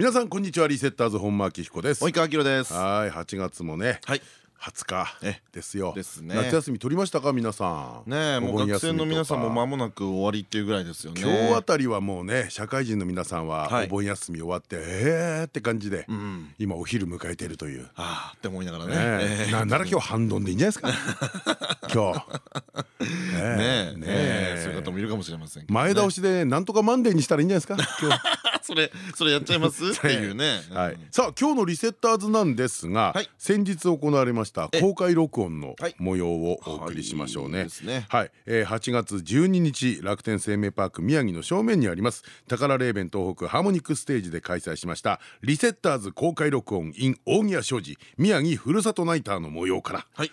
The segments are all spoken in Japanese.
皆さんこんにちは。リセッターズ本間明彦です。及川明です。はい8月もねはい。20日ですよ。ですね。夏休み取りましたか？皆さん。ねえもう学生の皆さんも間まもなく終わりっていうぐらいですよね。今日あたりはもうね社会人の皆さんははい。お盆休み終わってえーって感じでうん。今お昼迎えているという。ああって思いながらね。ねえええななら今日半ドンでいいんじゃないですか？今日。ねえそういう方もいるかもしれません前倒しでなんとかマンデーにしたらいいんじゃないですか？今日それそれやっちゃいます？っていうね。はい、さあ今日のリセッターズなんですが、はい。先日行われました公開録音のはい。模様をお送りしましょうね。はい。えー8月12日楽天生命パーク宮城の正面にあります宝霊弁東北ハーモニックステージで開催しましたリセッターズ公開録音 in 大宮商事宮城ふるさとナイターの模様から。はい。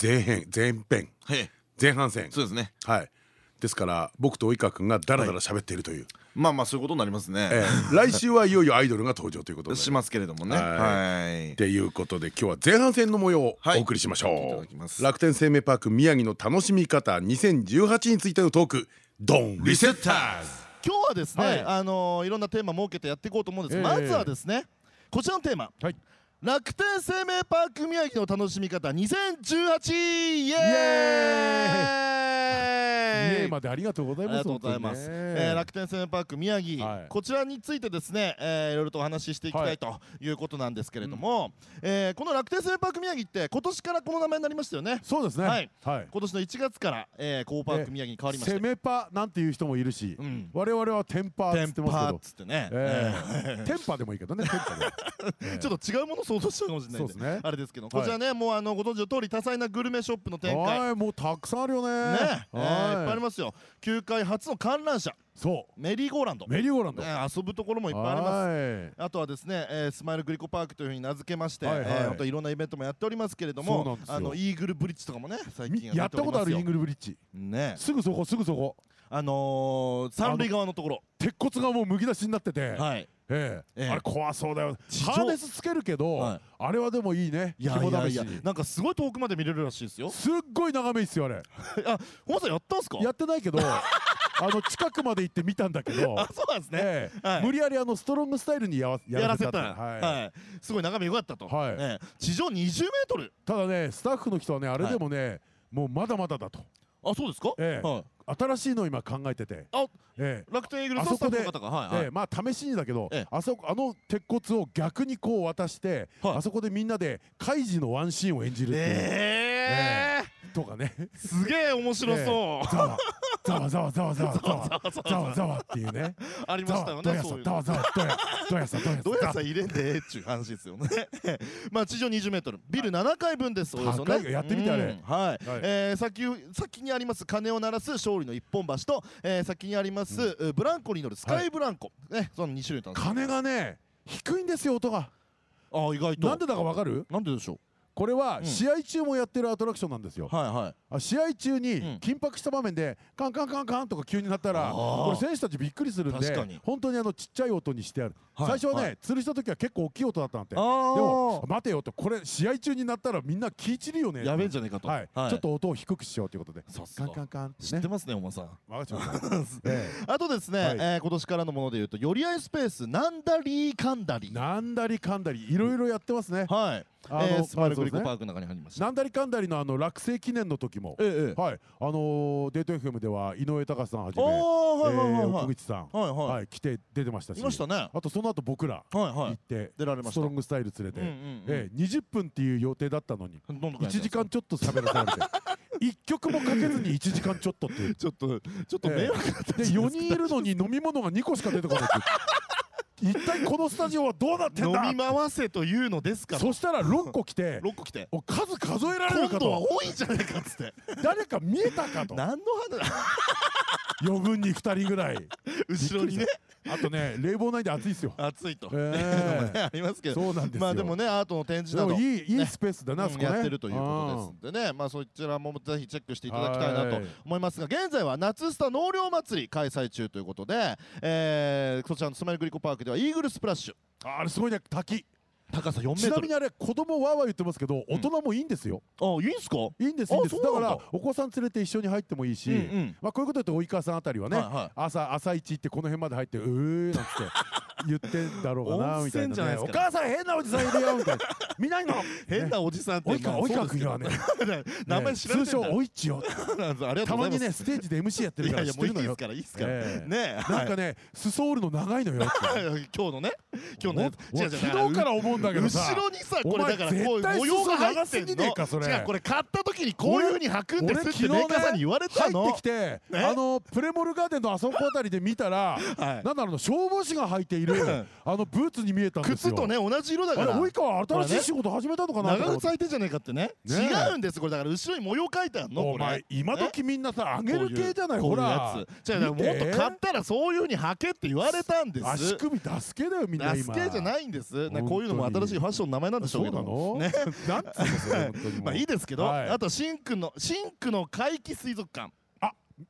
前編前編。はい前半戦。そうですね。はい。ですから僕と及川君がダラダラ喋っているという、まあまあそういうことになりますえねー来週はいよいよアイドルが登場ということで。しますけれどもね。はい。はい。っていうことで今日は前半戦の模様をはい。お送りしましょう、だきます。楽天生命パーク宮城の楽しみ方2018についてのトーク。ドンリセッターズ今日はですね、はい。あのーいろんなテーマ設けてやっていこうと思うんです。が、ええ。まずはですねこちらのテーマ、はい楽天生命パーク宮城の楽しみ方2018イエーイ。家までありがとうございますありがとうございます、えー楽天生命パーク宮城、はい。こちらについてですね、えーいろいろとお話ししていきたいとい。うことなんですけれども、えーこの楽天生命パーク宮城って今年からこの名前になりましたよね。そうですね。はい。はい。今年の1月から、えー、コーパーク宮城に変わりまして攻めパなんていう人もいるし、うん。我々はテンパーテンっつってますけど。パーっつってね、えーテンパでもいいけどねテンパで、えー。ちょっと違うものを想像しちゃうかもしれないんでそうですね。あれですけど、こちらねもうあのご存知の通り多彩なグルメショップの展開ねはいもうたくさんあるよね。えーいっぱいありすますよ。球界初の観覧車。そメリーゴーランド、うメリーゴーランド。ね遊ぶところもいっぱいあります。はい。あとはですね、えースマイルグリコパークというふうに名付けまして、はいはい。えー本当いろんなイベントもやっておりますけれどもあのイーグルブリッジとかもね最近やったことあるイングルルブリッジ。ね。すぐそこすぐそこ。あのー、三塁側のところ。鉄骨がもうむき出しになってて、はいええ。ええ。あれ怖そうだよ。ハーネスつけるけど、はい。あれはでもいいね。いやいやいや。なんかすごい遠くまで見れるらしいですよ。すっごい眺めいいっすよあれ。あ本間さんやったんすか？やってないけど あの近くまで行って見たんだけど。あそうなんですね、ええ。はい。無理やりあのストロングスタイルにやらせた。はい、はい。すごい眺め良かったと、はい。ね地上20メートル。ただねスタッフの人はねあれでもね、もうまだまだだと。あそうですか、ええ。はい、新しいのを今考えてて。あええ。楽天イーグルスのスタッフの方がはいはい、ええまあ試しにだけど、ええ。あそこあの鉄骨を逆にこう渡して、はい。あそこでみんなでカイジのワンシーンを演じるっていう、えとかね。すげえ面白そう、ざわざわざわざわざわざわ。ざわざわ。っていうね。ありましたよねざわざわどやどやさどやさどやさ入れんでえっちゅう話ですよね。まあ地上20メートル。ビル7階分ですおよそね。やってみたね。はい、はい、えー、先先にあります鐘を鳴らす勝利の一本橋と、えー、先にあります、うん、ブランコに乗るスカイブランコ、はい、ねその2種類鐘がね低いんですよ音が。あ意外と。なんでだかわかる？なんででしょう？これはうん。試合中もやってるアトラクションなんですよ。うはいはい。あ試合中にうん。緊迫した場面でカンカンカンカンとか急になったらこれ選手たちびっくりするんで本当にあのちっちゃい音にしてある。はい。最初ははね吊るした時は結構大きい音だったんだって。あでもー待てよとこれ試合中になったらみんな聞いちるよね。やべえんじゃねえかと。はい。ちょっと音を低くしようということで。カンカンカンってね。知ってますねおまさん。えあとですね、はい。えー今年からのものでいうと寄り合いスペースなんだりーかんだり。えなんだりかんだりいろいろやってますね。はいえースマイルグリコまあパークの中に入りましたなんだりかんだりのあの落成記念の時も。ええええはい。あのーデート FM では井上隆さんはじめあーはいはいはいえー口さん。はいはい。はい来て出てましたし。いましたね。あとその後僕らはいはい。行って出られました。ストロングスタイル連れて。うんうんうん。えー20分っていう予定だったのに。どんどん1時間ちょっと喋らされて。1曲もかけずに1時間ちょっとっていう。ちょっとちょっと迷惑だったんでじゃない4人いるのに飲み物が2個しか出てこないって一体このスタジオはどうなってん飲だみ回せというのですから。そしたら6個来て 6個来て。お数数えられるか今度はと多いんじゃないかっつって。誰か見えたかと。何の話？余分に2人ぐらい。後ろにね。あとね冷房ないんで暑いですよ。暑いと、ええね ありますけど。そうなんですよ。まあでもねアートの展示などいいいねいスペースだな、あそこね。やってるということですんでね。まあそちらもぜひチェックしていただきたいなとはい。思いますが現在は夏スタ納涼祭り開催中ということで、えー、こちらのスマイルグリコパークではイーグルスプラッシュ。ああれすごいね滝高さ4メちートル。なみにあれ子供わーわー言ってますけど大人もいいんですよ、あいいんすか？いいんですいいんです。だ。だからお子さん連れて一緒に入ってもいいし、うんうん。まあこういうこと言うと及川さんあたりはね、はいはい。朝朝一行ってこの辺まで入ってうーなんつって言ってんだろうかな温みたいな、お母さん変なおじさんいるよみたいな。見ないの変なおじさんって及川及川君はね。名前知ら通称おいっちよたまにねステージで MC やってるからいやいやもういい知ってるのよ。ですからいいですから、ええ。ねなんかね裾折るの長いのよ今日のね。今日のやつ。お違う違う。昨日から思うんだけどさ。後ろにさこれだからこう模様が入ってんの。れ。違うこれ買った時にこういう風に履くんですってメーカーさんに言われたの。入ってきてあのプレモルガーデンのあそこあたりで見たら はい。なんだろうな消防士が履いているあのブーツに見えたんですよ。靴とね同じ色だから。及川新しい仕事始めたのかな長靴履いてんじゃねえかってね。ね違うんですこれ。だから後ろに模様書いてあるのお前今時みんなさあげる系じゃないほら。もっと買ったらそういう風に履けって言われたんです。足首出すけだよみんなラ今。スケじゃないんです。こういうのも新しいファッションの名前なんでしょうけどね。なんつうのそれまあ いいですけどはい。あとシンクのシンクの怪奇水族館。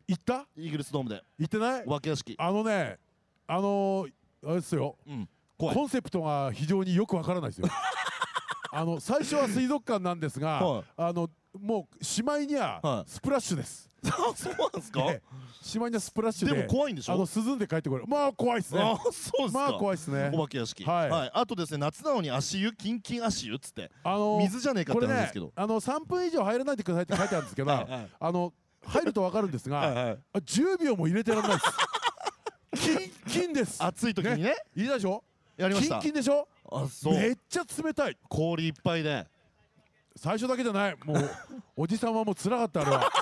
行った？イーグルスドームで。行ってない？お化け屋敷。あのねあのーあれですよ。うん。怖い。コンセプトが非常によくわからないですよ。あの最初は水族館なんですが、はい。あのもうしまいにははい。スプラッターです、あ そうなんですか？ええしまいにはスプラッターで。でも怖いんでしょ？あの涼んで帰ってこれ。まあ怖いっすね。あそうですか。まあ怖いっすね。お化け屋敷。はい。はい。あとですね夏なのに足湯キンキン足湯っつってあの水じゃねえかってなんですけど。あの3分以上入らないでくださいって書いてあるんですけどはいはい。あの入るとわかるんですが、はいはい。あ10秒も入れてらんないです。キンキンです。暑い時にね。いいでしょ？キンやりました。キンでしょ？あそう。めっちゃ冷たい。氷いっぱいで最初だけじゃない。もうおじさんはもう辛かったあれは。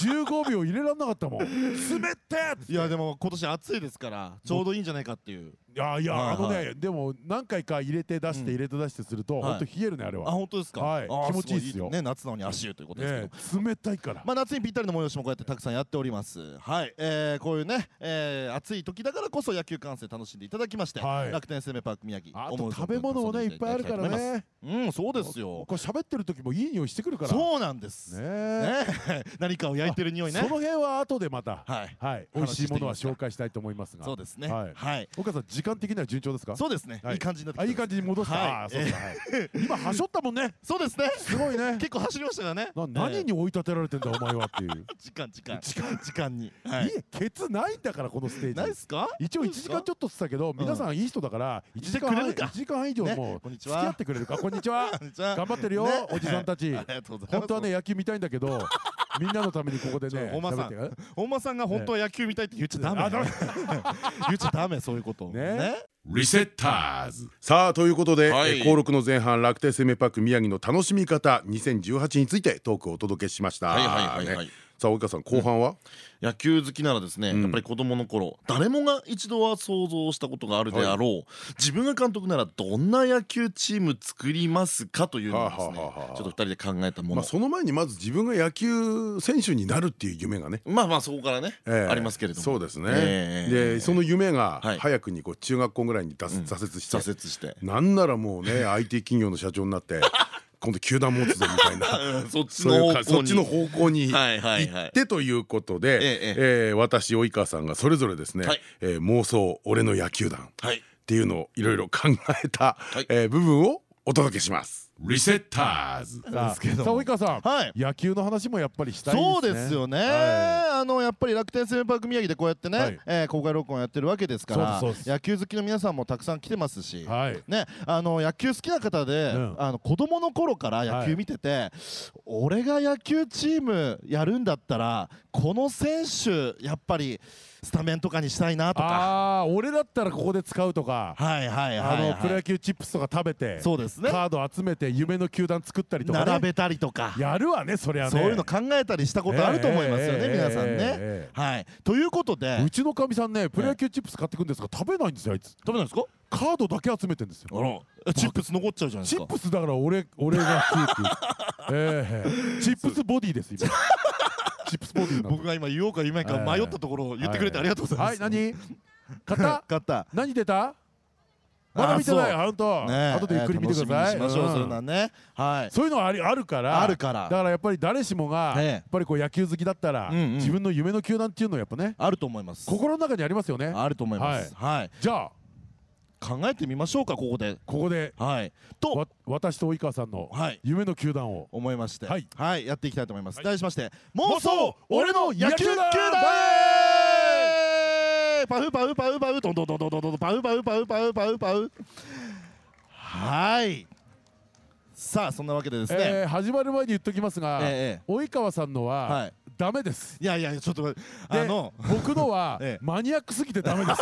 15秒入れらんなかったもん。冷てえって。いやでも今年暑いですからちょうどいいんじゃないかっていう。いやいや、はいあのはいねでも何回か入れて出して、うん。入れて出してすると、はい。ほんと冷えるねあれあは、本当ですか？はい。気持ちいいっすよ。ごね夏なのに足湯ということですけど。冷たいから、まあ、夏にぴったりの催しもこうやってたくさんやっております。はい、えー、こういうね、えー、暑い時だからこそ野球観戦楽しんでいただきまして、はい。楽天生命パーク宮城あと食べ物もねいっぱいあるからね。うん、そうですよ。こ。れ喋ってる時もいい匂いしてくるから。そうなんです。ね 何かを焼いてる匂いね。その。辺は後でまたはい。はい。美味しいものは紹介したいと思いますが。そうですね。はい。はい。岡さん時間的には順調ですか？そうですね。はい。いい感じになってあいい感じに戻した、今はしょったもんね。そうですね。すごいね。結構走りましたからね。な何えに追い立てられてんだお前はっていう、ー時間。時間 時間に。はい。い、。えケツないんだからこのステージないっすか？一応1時間ちょっとっつったけど、ん。皆さんいい人だから1時間半いてくれるか。1時間半以上ねも付き合ってくれるか？こんにちは。頑張ってるよ、ね。おじさんたち。本当はね野球見たいんだけどみんなのためにここでね本間さん。本間さんが本当は野球見たいって言っちゃダメ。あダメ。言っちゃダメそういうこと。ね。リセッターズさあということで、はい。えー登録の前半楽天生命パーク宮城の楽しみ方2018についてトークをお届けしましたさあ及川さん後半は、野球好きならですね、うん。やっぱり子供の頃誰もが一度は想像したことがあるであろう、自分が監督ならどんな野球チーム作りますかというのをですねちょっと二人で考えたもの。まあ、その前にまず自分が野球選手になるっていう夢がね。まあまあそこからね、ええ。ありますけれども。そうですね、ええ。でその夢がはい。早くにこう中学校ぐらいに挫折して、挫折して。なんならもうね IT 企業の社長になって今度球団持つぞみたいな。そっちの方向に。行ってということで、えええー私及川さんがそれぞれですね、はい。えー妄想俺の野球団っはいていうのをいろいろ考えた、い。えー部分をお届けします。リセッターズ。ですけどさあ及川さん、はい。野球の話もやっぱりしたいですね。そうですよね、はあのやっぱり楽天生命パーク宮城でこうやってね、はい。えー公開録音やってるわけですから野球好きの皆さんもたくさん来てますし、はい。ね、あの野球好きな方で、うん。あの子供の頃から野球見てて、俺が野球チームやるんだったらこの選手やっぱりスタメンとかにしたいなとか。ああ俺だったらここで使うとか、はいはいあはい、のはい、プロ野球チップスとか食べてそうですね。カード集めて夢の球団作ったりとか、ね、並べたりとか。やるわねそりゃね。そういうの考えたりしたことあると思いますよね、ええ皆さんね。ええはい、ということで。うちのかみさんねプロ野球チップス買ってくんですが食べないんですよあいつ。食べないですか？カードだけ集めてんですよ。チップス残っちゃうじゃないですか。チップスだから俺俺が ええ。チップスボディです今 チップスポーティ僕が今言おうか言いまいか迷ったところを言ってくれてありがとうございます。はい何？買った？買った。何出た？まだ見てない？本当。ね後でゆっくり見てください。楽しみにしましょう、うん。それなね。はい。そういうのはありあるから。あるから。だからやっぱり誰しもがええ。やっぱりこう野球好きだったらうんうん。自分の夢の球団っていうのはやっぱねあると思います。心の中にありますよね。あると思います。はい。じゃあ考えてみましょうかここで。ここで。はい。とわ私と及川さんのはい。夢の球団を。思いまして。はい。やっていきたいと思います。はい。題しまして妄想俺の野球団パフパフパフパフトントントントントンパフパフパフパフパフパフ。はい。さあそんなわけでですね。えー始まる前に言っときますがええ及川さんのははい。ダメです。いやいやちょっとあの僕のは ええ。マニアックすぎてダメです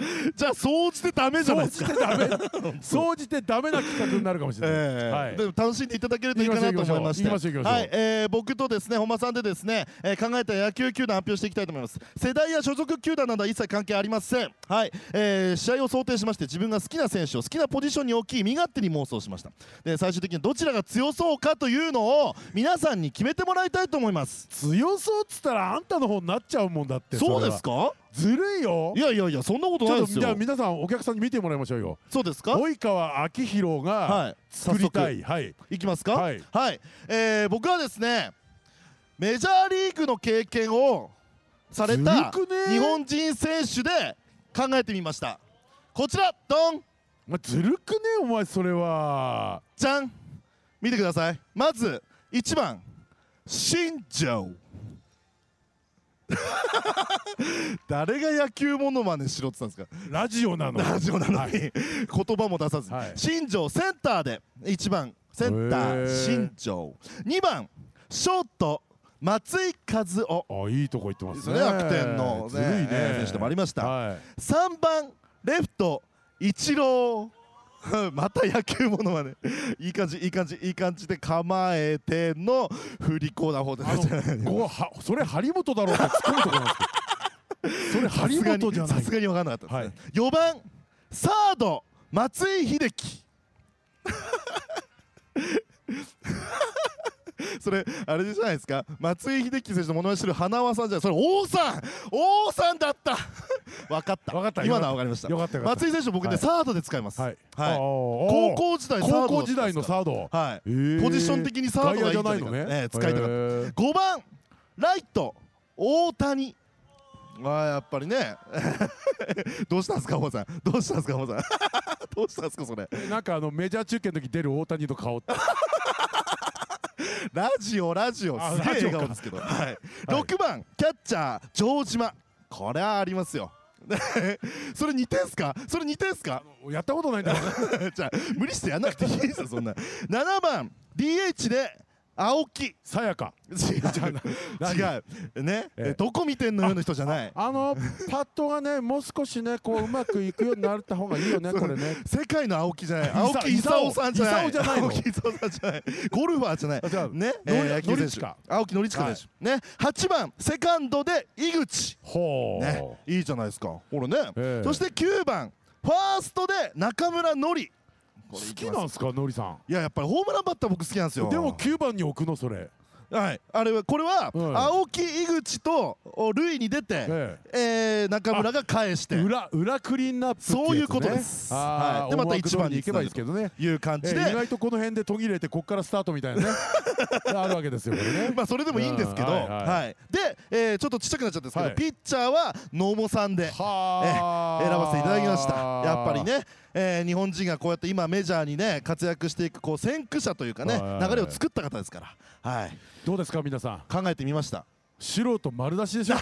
じゃあ総じてダメじゃない総ですか。総じてダメ。な企画になるかもしれない。ええ。はい。でも楽しんでいただけるといいかなと思いまして。はい、えー僕とですね本間さんでですね、えー考えた野球球団発表していきたいと思います。世代や所属球団などは一切関係ありません。はい、えー試合を想定しまして自分が好きな選手を好きなポジションに置き身勝手に妄想しました。で最終的にどちらが強そうかというのを皆さんに決めてもらいたいと思います。強そうっつったらあんたの方になっちゃうもんだってそうですか？ずるいよ。いやいやいやそんなことないですよ。じゃあ皆さんお客さんに見てもらいましょうよ。そうですか？及川明宏がはい。作りたい。はい。いきますか？はい。えー僕はですねメジャーリーグの経験をされた日本人選手で考えてみました。こちらドン。まずるくねお前それは。じゃん。見てください。まず1番新庄 誰が野球モノマネしろって言ったんですか？ラジオなのラジオなのに、はい。言葉も出さず。に、はい。新庄センターで1番センタへー。ー新庄。2番ショート松井和夫。あいいとこ行ってまですすねね楽天の、ねずるいね。えー選手でもありました、はい。3番レフトイチロー また野球ものまね いい感じいい感じいい感じで構えての振り子な方でそれ張本だろうって突っ込むとこなんですけど それ張本じゃない。さすがに分かんなかったはいですね、4番サード松井秀喜 それあれじゃないですか？松井秀喜選手のものまねしてる花輪さんじゃない。それ王さん！王さんだった！分かった。分かった。今のは分かりました。よかった松井選手僕ね、はい。サードで使います。はい。はい。高高校時代サード高校時代のサード？はい。へー。ポジション的にサードがいいんじゃないのね。ええ使いたかった。へー。5番ライト大谷。あーやっぱりね。どうしたんですか王さん？どうしたんですか王さん？どうしたんですかそれ？なんかあのメジャー中継の時出る大谷の顔って ラジオラジオあすげえ笑顔ですけど、はい、6番キャッチャー城島。これはありますよ。それ2点っすか？それ2点っすか？やったことないんだ じゃあ無理してやんなくていいですよそんな。7番 DH で青木。さやか。違う。違うね、え。えどこ見てんのよの人じゃない。あのパットがねもう少しねこううまくいくようになった方がいいよねこれね。世界の青木じゃない。さ青木功さんじゃない。青木功さんじゃない。ゴルファーじゃない。ね、野球選手。青木宣親選手、ね？8番セカンドで井口。ほう、ね？いいじゃないですか。これね、ええ。そして9番ファーストで中村のり好きなんすかのりさん？いややっぱりホームランバッター僕好きなんですよ。でも9番に置くのそれ。はい。あれはこれは、うん。青木井口とお塁に出て、ええ。ー中村が返して。裏裏クリーンナップそういうことです。はい。でまた思惑通り一番にに行けばいいですけどね。いう感じで、えー意外とこの辺で途切れてこっからスタートみたいなね。あるわけですよこれね。まあそれでもいいんですけど、うんははい。い。で、えーちょっとちっちゃくなっちゃったんですけど、はい。ピッチャーは野茂さんではあ選ばせていただきました。やっぱりね、えー日本人がこうやって今メジャーにね活躍していくこう先駆者というかね流れを作った方ですから、はい、どうですか皆さん？考えてみました。素人丸出しでしょ？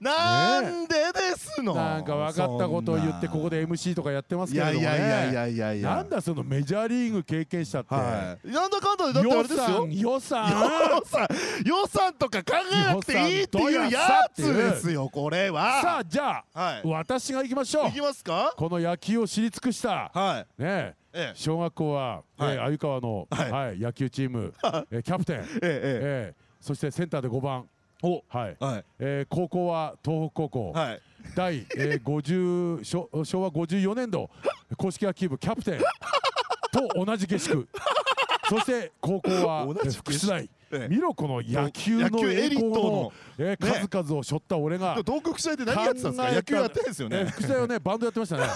なんでなんでですの？なんか分かったことを言ってここで MC とかやってますけれどもね。いやいやいやいやいや。なんだそのメジャーリーグ経験者って、はい。なんだかんだでだってあれ予ですよ。算予算。予算。予算とか考えなくていいっていうやつですよこれは。さあじゃあ、はい。私が行きましょう。いきますか？この野球を知り尽くしたはい。ねええ小学校は、はい。えー鮎川の、はい。はい野球チーム、えーキャプテン、ええええ。ーそしてセンターで5番おはい。えはい。えー高校は東北高校、はい。第、えー、50昭昭和54年度公式野球部キャプテンと同じ下宿。そして高校は福祉大、ええ。見ろこの野球の野球エリートの。栄光の、えー数々を背負った俺がでも東北試合で何やってたんですか？野球やってないですよね。えー副菜はねバンドやってましたね。考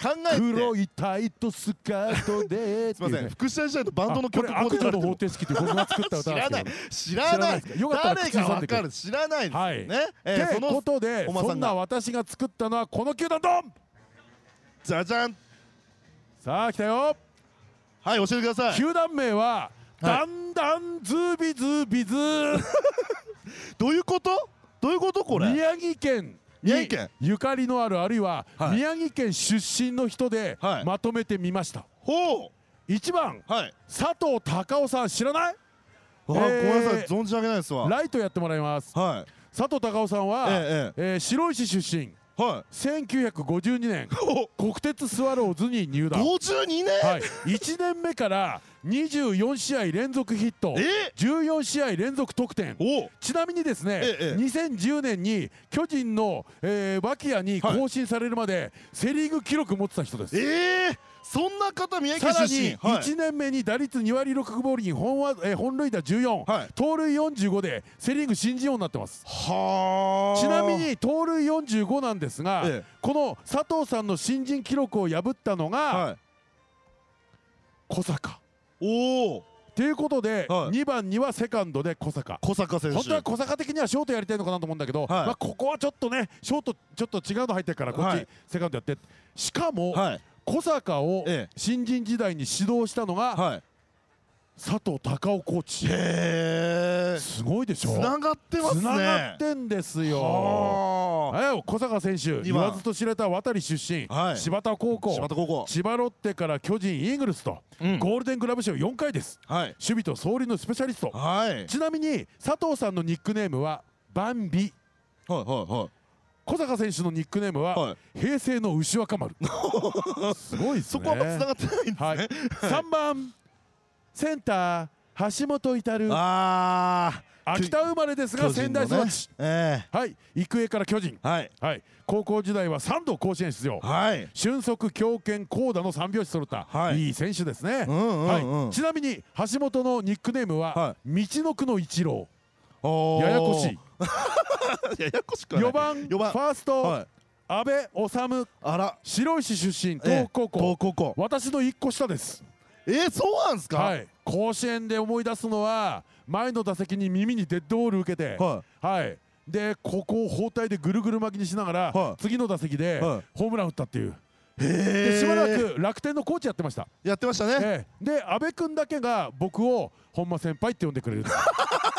えて。黒いタイトスカートで。すみません。福祉時代のバンドのあこ曲れ悪女の方程式って僕が作った知歌知らない。知らない。誰がわかる知らないですはい。ねえーそのとでそんな私が作ったのはこの球団ドン。じゃじゃん。さあ来たよ。はい教えてください。球団名はだんだんズービズービズー。どういうこと？どういうことこれ？宮城県に宮城県。ゆかりのあるあるいははい。宮城県出身の人ではい。まとめてみました。ほ1番うはい。佐藤隆夫さん知らない？あごめんなさい。えー。存じ上げないですわ。ライトやってもらいます。はい。佐藤隆夫さんはえ。えー白石出身はい。1952年国鉄スワローズに入団。52年はい、1年目から24試合連続ヒット。え？14試合連続得点お。ちなみにですね、ええ2010年に巨人の、えー、脇谷に更新されるまで、セ・リーグ記録持ってた人です。えーそんな方宮さらに城出身。はい。1年目に打率2割6分5厘本は、えー本塁打14、はい。盗塁45でセ・リーグ新人王になってます。はあ。ちなみに盗塁45なんですが、ええ。この佐藤さんの新人記録を破ったのが、はい。小坂。おおということで、はい。2番にはセカンドで小坂。小坂選手。本当は小坂的にはショートやりたいのかなと思うんだけど、はい。まあ、ここはちょっとねショートちょっと違うの入ってるからこっち、はい。セカンドやって。しかも、はい小坂をええ。新人時代に指導したのが、はい。佐藤隆夫コーチ。へえ。すごいでしょ？つながってますね。つながってんですよ。小坂選手言わずと知れた渡り出身、はい。柴田高校。柴田高校。千葉ロッテから巨人イーグルスと、うん。ゴールデングラブ賞4回です。はい。守備と走塁のスペシャリスト。はい。ちなみに佐藤さんのニックネームはバンビ。はいは小坂選手のニックネームは、はい。平成の牛若丸。すごいですね。そこはつながってないんですね、はい、3番センター橋本至ああ秋田生まれですが仙台育ち、えはい。育英から巨人、えはい。はい、高校時代は3度甲子園出場。はい。俊足強肩高打の3拍子揃った、はい。い、い選手ですね、うんうんうん。はい、ちなみに橋本のニックネームは、は道のくの一郎ややこしい。ややこしくはない。4番四番。ファースト、はい。阿部治あら。白石出身東北高校、私の1個下です。えー、そうなんですか？はい。甲子園で思い出すのは前の打席に耳にデッドボール受けて。ははい。でここを包帯でぐるぐる巻きにしながら、はい。次の打席ではい。ホームラン打ったっていう、いへえでしばらく楽天のコーチやってました、やってましたね。ええ。で阿部君だけが僕を本間先輩って呼んでくれるええ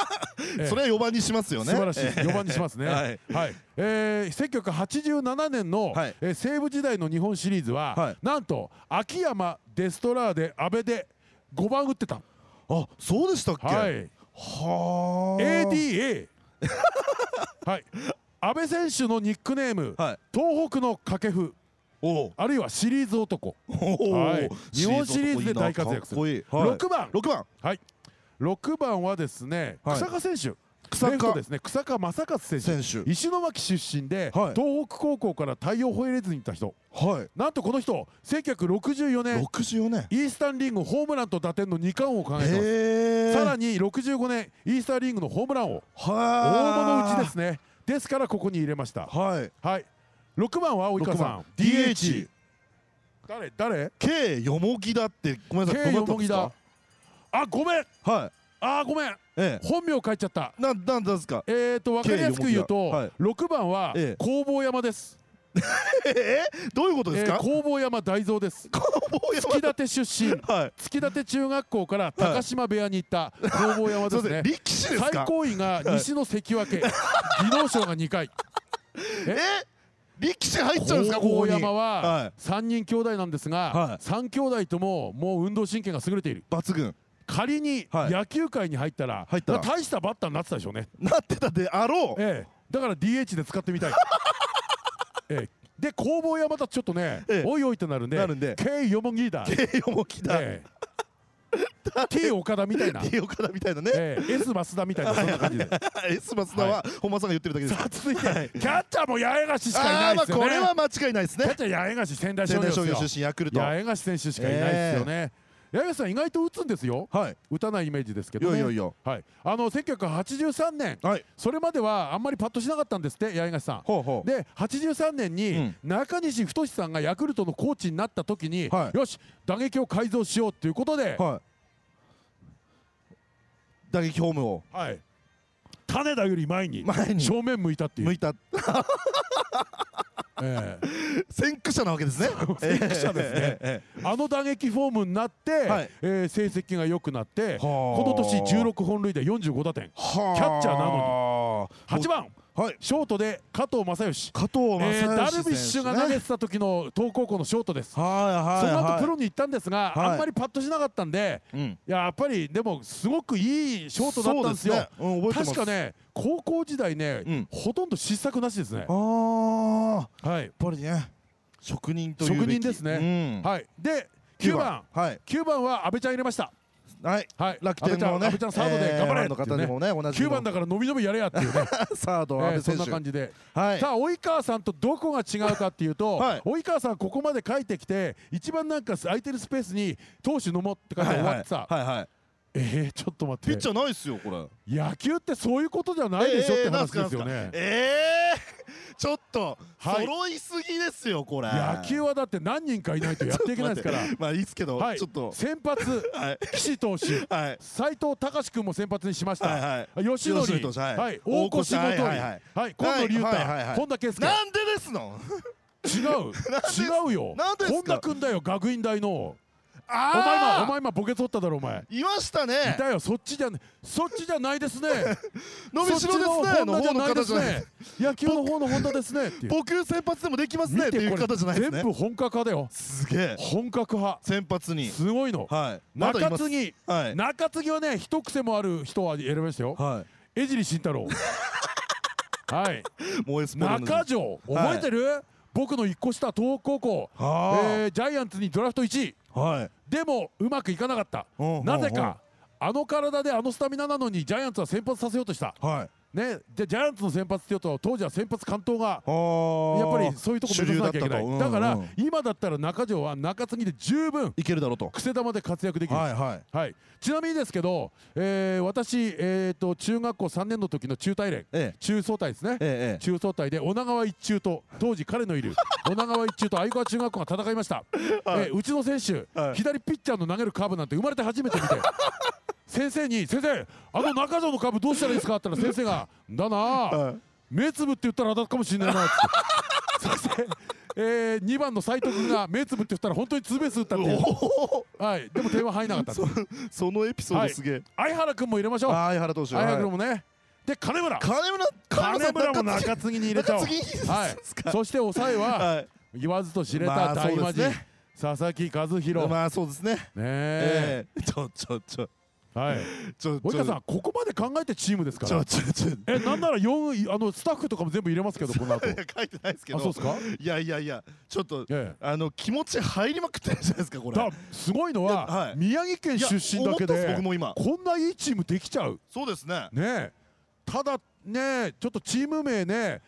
それは4番にしますよね。素晴らしい。ええ。4番にしますね。はい。はい。えー1987年の、はい。えー西武時代の日本シリーズは、はい。なんと秋山デストラーデ阿部で5番打ってた。あそうでしたっけ？はい、はあ。ADA はい。阿部選手のニックネーム、はい。東北の掛布。おう。あるいはシリーズ男、おはい、日本シリーズで大活躍する。いい。はい。6番。6番。はい、6番はですね、はい。草加選手。草加。レフトですね。草加正勝選手。石巻出身で、はい。東北高校から太陽ホエールズに行った人。はい。なんとこの人1964年。64年。イースタンリーグホームランと打点の2冠王を輝いてます。へえさらに65年イースターリーグのホームラン王。大は物打ちですね。ですからここに入れました。はい。はい。6番は及川さん。DH 誰？誰？K よもぎだって。ごめんなさい。K どよもぎだあごめん。たはい。あごめん。ええ。本名書いちゃった。なんなんですか？えーと分かりやすく言うと、6番はええ。工房山です、ええ？どういうことですか？えー工房山大蔵です。月立出身。はい。月立中学校から高島部屋に行った工房山ですね。力士ですか？最高位が西の関脇。技能賞が2回え？力士入っちゃうんですか？工房山ははい。3人兄弟なんですが、はい。3兄弟とももう運動神経が優れている。抜群仮にはい。野球界に入ったら,、入ったら。大したバッターになってたでしょうね、なってたであろう。ええ、だから DH で使ってみたい、ええ、で工房山とちょっとね、ええ。おいおいとなるんでなるんで。K ヨモギーダー、K よもぎだ。ええ、T 岡田みたいな、T 岡田みたいなね。ええ、S 増田みたいなそんな感じで。S マスダは本間さんが言ってるだけですさあ続いて、キャッチャーも八重樫しかいないですよね。これは間違いないですね。キャッチャー八重�出仙台商仙台商業出身ヤクルト。八重�樫選手しかいないですよね、八重樫さん意外と打つんですよ。はい。打たないイメージですけどね。いやいやいや。はい、あの1983年。はい。それまではあんまりパッとしなかったんですって八重樫さん。ほうほう。で83年に中西太さんがヤクルトのコーチになった時に、はい。よし打撃を改造しようということで、はい。打撃フォームを。はい種田より前に正面向いたっていう。向いた。ええ。先駆者なわけですね。先駆者ですね。えええあの打撃フォームになって、はい。えー成績が良くなってはあ。この年16本塁打45打点。キャッチャーなの8番はい。ショートで加藤正義、加藤正義えーダルビッシュが投げてた時の東高校のショートです、はいはいそのはい後プロに行ったんですが、はい。あんまりパッとしなかったんでややっぱりでもすごくいいショートだったんですよ。そうん覚確かね高校時代ね、うん。ほとんど失策なしですね。ああやっはい、ぱりね職人という職人ですね。うん。はい、で9番。はい。9番は阿部ちゃん入れましたはい。はい。楽天のね阿部ちゃんサードでえ頑張れの方にもね同じ9番だから伸び伸びやれやっていうね、サード阿部選手な感じで、はい。さあ及川さんとどこが違うかっていうと、はい。及川さんここまで書いてきて一番なんか空いてるスペースに投手のもって書いて終わってさ、はいはいえー、ちょっと待って。ピッチャーないっすよこれ。野球ってそういうことじゃないでしょって話ですよね、えーちょっとはい。揃いすぎですよこれ。野球はだって何人かいないとやっていけないですから。まあいいっすけどはい。ちょっと。先発はい。岸投手。はい。斉藤隆君も先発にしました、はいはい。吉はいはい、大越元はい利、はいはい。はい、近藤龍太、本田圭佑。なんでですの？違う。違うよ。本田君だよ学院大のお前今あお前今ボケ取っただろお前。いましたいねたよそっちじゃねそっちじゃないですね。伸びしろですねの方の方じゃないね。野球の方の本田ですね。僕先発でもできますねっていう方じゃないですね。全部本格派だよ。すげえ。本格派。先発に。すごいの。はい。中継ぎ。はい。中継ぎはね一癖もある人は選びましたよ。は江尻慎太郎。はい。中条。覚えてる、僕の一個下東北高校、はえージャイアンツにドラフト1位。あはい。でもうまくいかなかった。うんなぜかあの体であのスタミナなのにジャイアンツは先発させようとした。はいねでジャイアンツの先発っていうと当時は先発完投がやっぱりそういうとこ目指さなきゃいけない。だうんうん今だったら中条は中継ぎで十分いけるだろうと。癖玉で活躍できる。はいはい。はい、ちなみにですけど、えー私、えー、と中学校3年の時の中大連ええ。中総体ですね、えええ中総体で女川一中と当時彼のいる 女川一中と相川中学校が戦いました、えーうちの選手、はい。左ピッチャーの投げるカーブなんて生まれて初めて見て先生に「先生あの中条のカーブどうしたらいいですか?」って言ったら先生が「だな目つぶって言ったら当たるかもしれないな」って。そして、えー、2番の斉藤君が目つぶって言ったら本当にツーベース打ったっていう、はい、でも点は入らなかった。そのエピソードすげえ。相原君も入れましょう。あー相原投手相原君はいもね。で金村。金村金村も中継ぎに入れちゃおうはい。そして抑えははい。言わずと知れまた大魔神ですね。佐々木和弘ねまあそうですねえ。ええ。ちょちょちょはい。ちょ及川さんここまで考えてチームですから。えなんなら4あのスタッフとかも全部入れますけどこの後。書いてないですけど。あそうですか？いやいやいや。ちょっとええ。あの気持ち入りまくってるじゃないですかこれ。だすごいのははい。宮城県出身だけで僕も今。こんないいチームできちゃう。そうですね。ねえ。ただねちょっとチーム名ね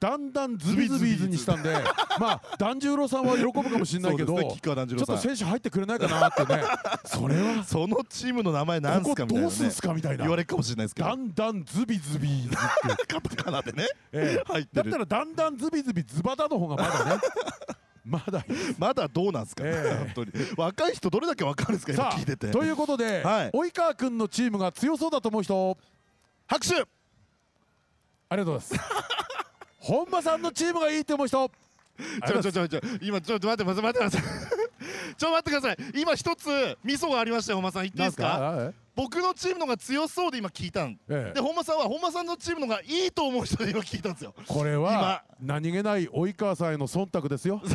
だんだんズビズビーズにしたんで まあ團十郎さんは喜ぶかもしれないけど、ちょっと選手入ってくれないかなってね。それは。そのチームの名前なんすかみたいなね。どうすんすかみたいな。言われるかもしれないですけど。だんだんズビズビーズってカタカナでね。ええ。入ってる。だったらだんだんズビズビズバダの方がまだね。まだまだどうなんすか？ええ。本当に。若い人どれだけわかるんですか？今さ聞いてて。あということで、はい。及川君のチームが強そうだと思う人。拍手。ありがとうございます本間さんのチームがいいと思う人。ちょちょちょちょ今ちょっと待って待って待って待って。ちょ待ってください。今一つミソがありましたよ本間さん言っていいですか？僕のチームのが強そうで今聞いたん。ええ。で本間さんは本間さんのチームのがいいと思う人で今聞いたんですよ。これは何気ない及川さんへの忖度ですよ。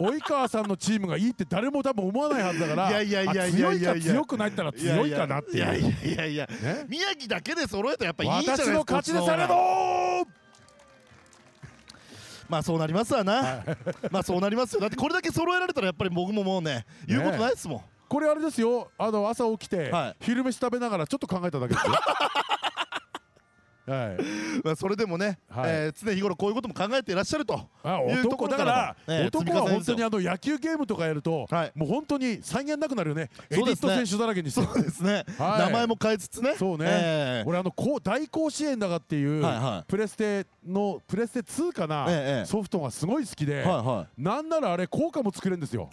及川さんのチームがいいって誰も多分思わないはずだからいやいやいやあいやいやいや強いか強くないったら強いかなっていういやいやいやいやね。宮城だけで揃えたらやっぱいいじゃないですか私の勝ちでされどまあそうなりますわな、まあそうなりますよ。だってこれだけ揃えられたらやっぱり僕ももうね言うことないですもん、これあれですよ。あの朝起きて、はい。昼飯食べながらちょっと考えただけですよ。はい。まあそれでもね、はい。えー常日頃こういうことも考えていらっしゃると。あいうところだからら、ええ男は本当にあの野球ゲームとかやると、はい。もう本当に際限なくなるよね。エディそうですね。ット選手だらけにして。そうですね、はい。名前も変えつつね。そうね、えー。俺あの大甲子園だがっていう、はいはい。プレステのプレステ2かな、ええソフトがすごい好きで、なんならあれ校歌も作れるんですよ。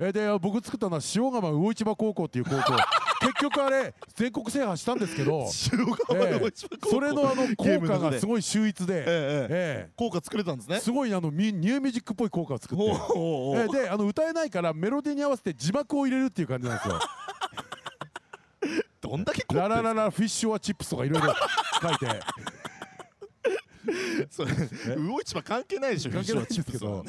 えで僕作ったのは塩釜魚市場高校っていう高校。結局あれ全国制覇したんですけど、塩川ええ。の一番高校。それのあの校歌がすごい秀逸で、ええ校歌作れたんですね。えすごいあのニューミュージックっぽい校歌を作って。おうおうおうええであの歌えないからメロディーに合わせて字幕を入れるっていう感じなんですよ。どんだけラんラララフィッシュはチップスとかいろいろ書いて 魚市場関係ないでしょ関係ないんですけど、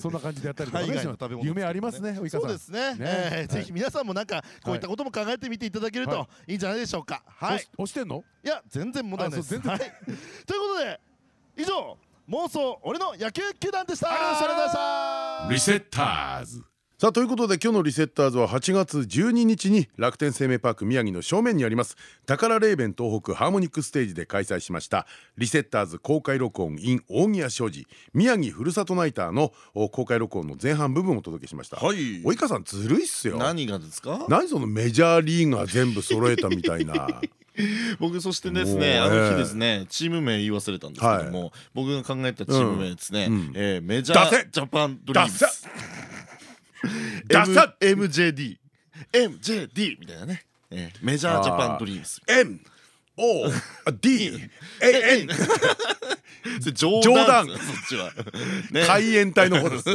そんな感じでやったりとかね。海外の食べ物夢ありますねそうですね。ぜひ皆さんもなんかこういったことも考えてみていただけるはといいんじゃないでしょうか。はい。押してんの？いや全然問題ないです。全然。はい。ということで以上妄想俺の野球球団でした。ありがとうございました。リセッターズさあということで今日のリセッターズは8月12日に楽天生命パーク宮城の正面にあります。宝レーベン東北ハーモニックステージで開催しました。リセッターズ公開録音 in 大宮商事。宮城ふるさとナイターのお公開録音の前半部分をお届けしました。はい。及川さんずるいっすよ。何がですか？何そのメジャーリーガー全部揃えたみたいな。僕そしてですねあの日ですねチーム名言い忘れたんですけども僕が考えたチーム名ですね。えーメジャージャパンドリーム出せ出せ M- MJD MJD みたいなね。えーメジャージャパンドリームス。M O D A N 冗冗談。そっちは。ね。海援隊の方です。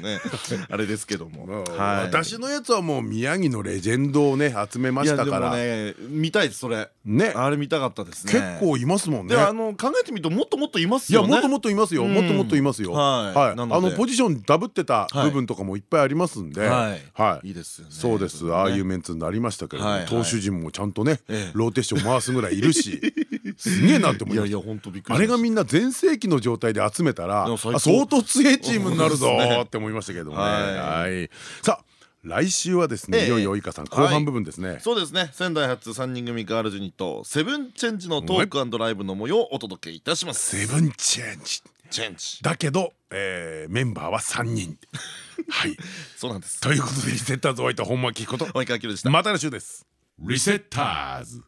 ね。あれですけども。はい。私のやつはもう宮城のレジェンドをね集めまいやでもしたからね見たいですそれ。ね。あれ見たかったですね。結構いますもんね。であの考えてみるともっともっといますいやもっともっといますよ。うん。もっともっといますよ。はい。はい。あなのポジションダブってた部分とかもいっぱいありますんで。はい。はい。いいですそうです。ああいうメンツになりましたけれども投手陣もちゃんとねええ。ローテーション回すぐらいいるし。すげえなって思いました。あれがみんんな全盛期の状態で集めたら相当強いチームになるぞって思いましたけどね。はい。はい。さあ来週はですええ。ねいよいよ及川さん後半部分ですね。そうですね。仙台発3人組ガールズユニットセブンチェンジのトークライブの模様をお届けいたします。セブンチェンジ。チェンジ。だけどえーメンバーは3人。はい。そうなんです。ということでリセッターズお相手本間秋彦と。及川明でした。また来週です。リセッターズ